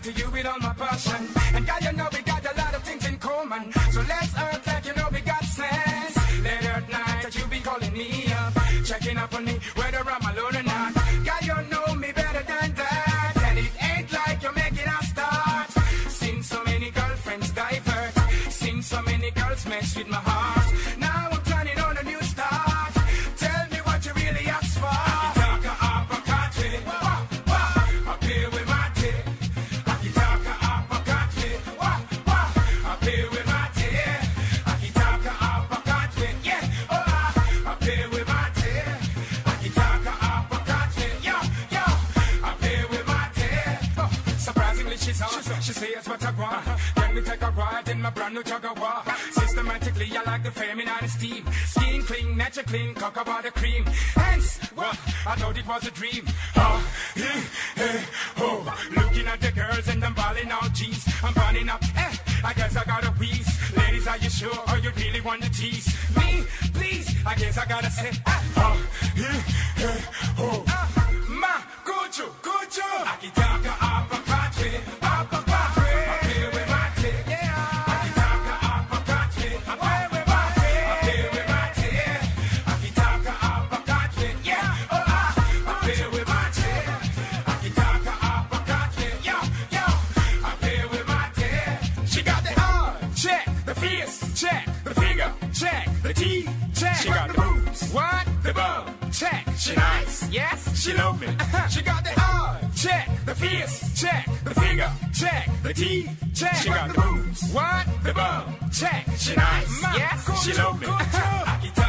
love to you with all my passion. And God, you know we got a lot of things in common. So let's act like you know we got sense. Late at night that you be calling me up, checking up on me whether I'm alone or not. God, you know me better than that. And it ain't like you're making a start. Seen so many girlfriends divert. Seen so many girls mess with my heart. Now She says what I want. Can we take a ride in my brand new Jaguar? Systematically, I like the feminine steam. Skin clean, natural clean, cock about the cream. Hence, well, I thought it was a dream. Oh, eh, eh, oh. Looking at the girls and I'm balling out jeans. I'm burning up, eh, I guess I gotta wheeze. Ladies, are you sure? Or you really want to tease me? Please, I guess I gotta say, ah, oh, eh, eh, oh. Check. She nice. Yes. She love me. She got the R, check. The fierce, check. The figure, check. The teeth. check. She got the boobs. What? The bum, check. She nice. Yes. She love me.